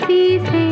सी से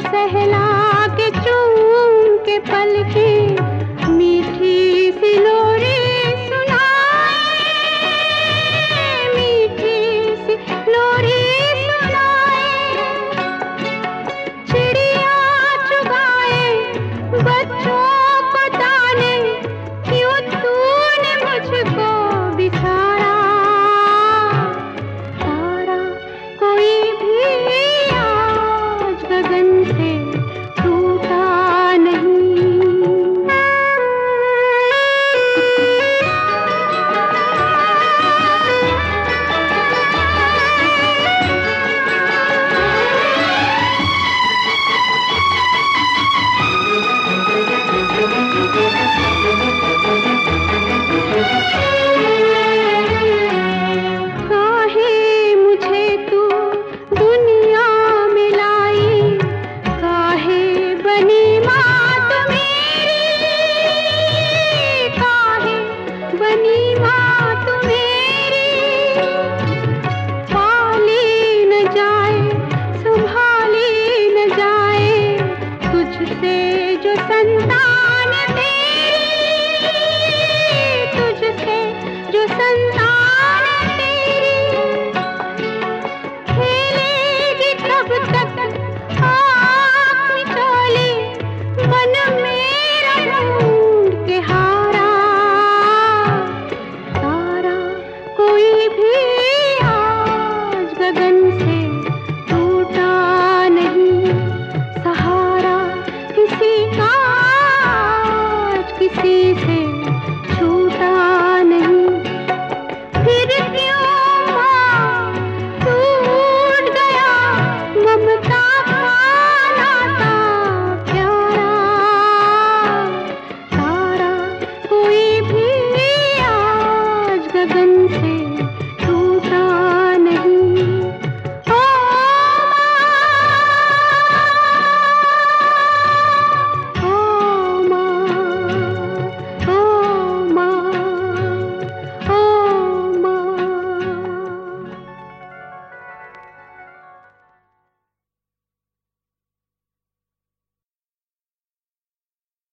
सहला जो संतान मेरी तुझसे जो संतान से